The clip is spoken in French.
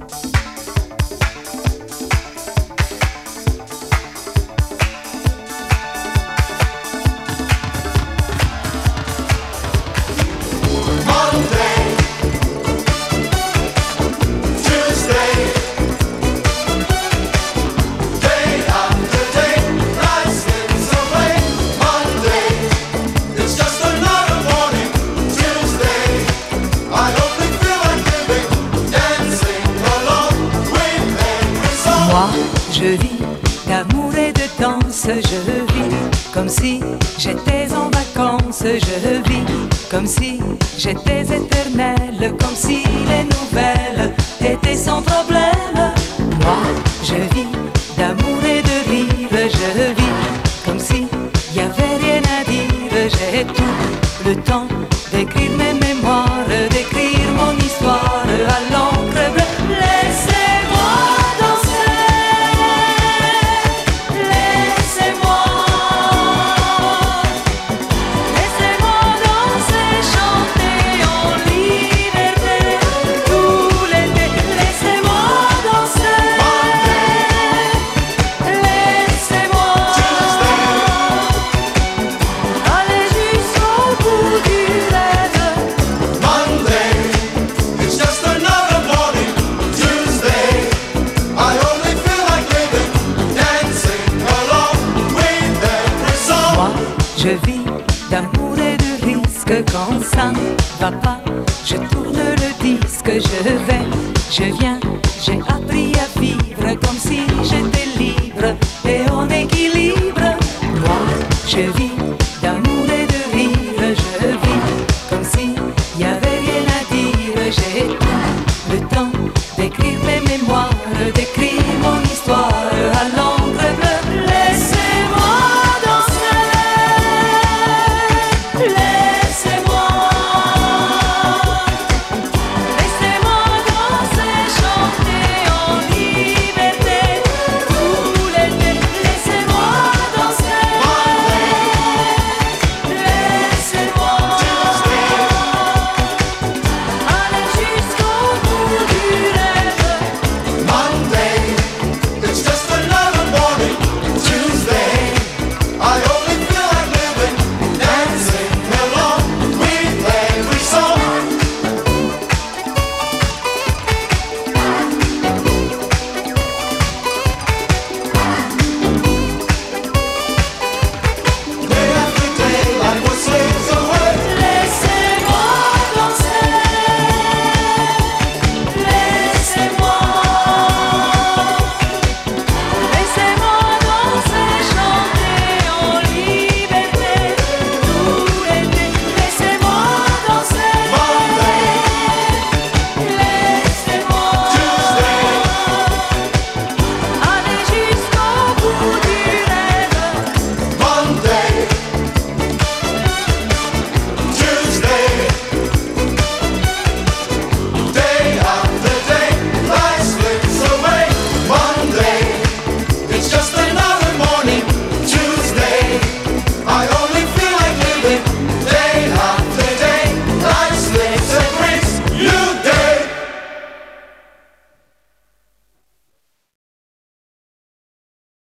Bye. je vis comme si j'étais en vacances, je vis comme si j'étais éternelle, comme si les nouvelles étaient sans problème. Moi, je vis d'amour et de rire, je vis comme si y avait rien à dire, j'ai tout le temps que quand ça va pas, je tourne le disque, je vais, je viens, j'ai appris à vivre comme si